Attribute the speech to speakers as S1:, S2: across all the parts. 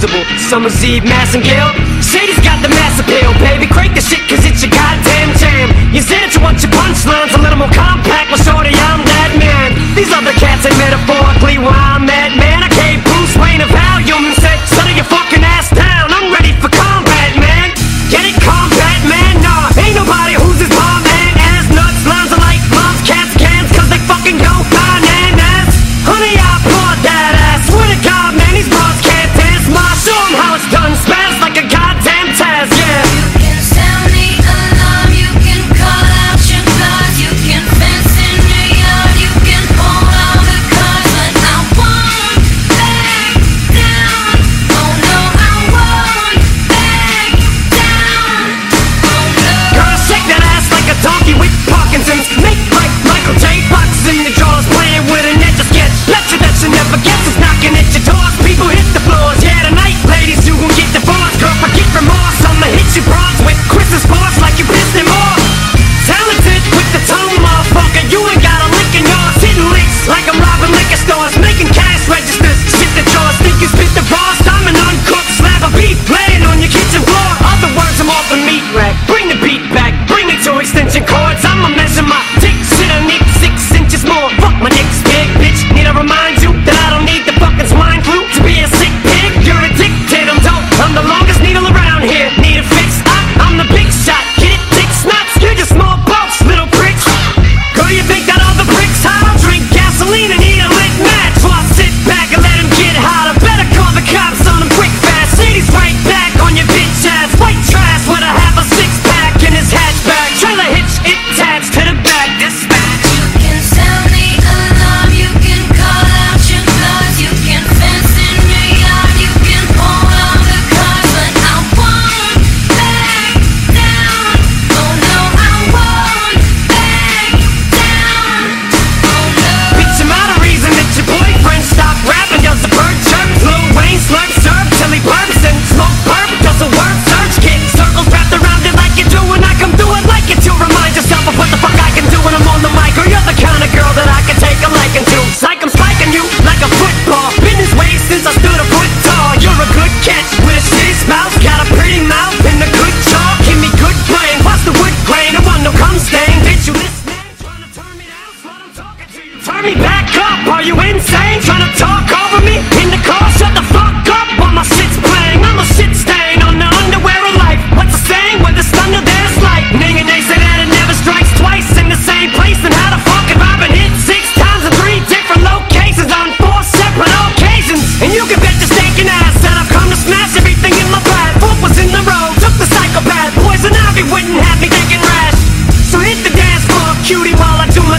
S1: Summer's Eve, mass and guilt. Sadie's got the mass appeal, baby.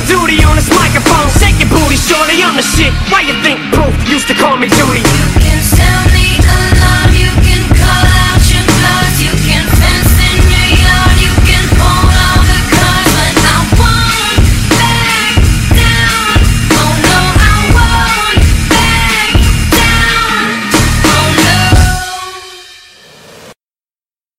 S1: duty on this microphone. Shake your booty, shorty, I'm the shit. Why you think Proof used to call me
S2: Duty?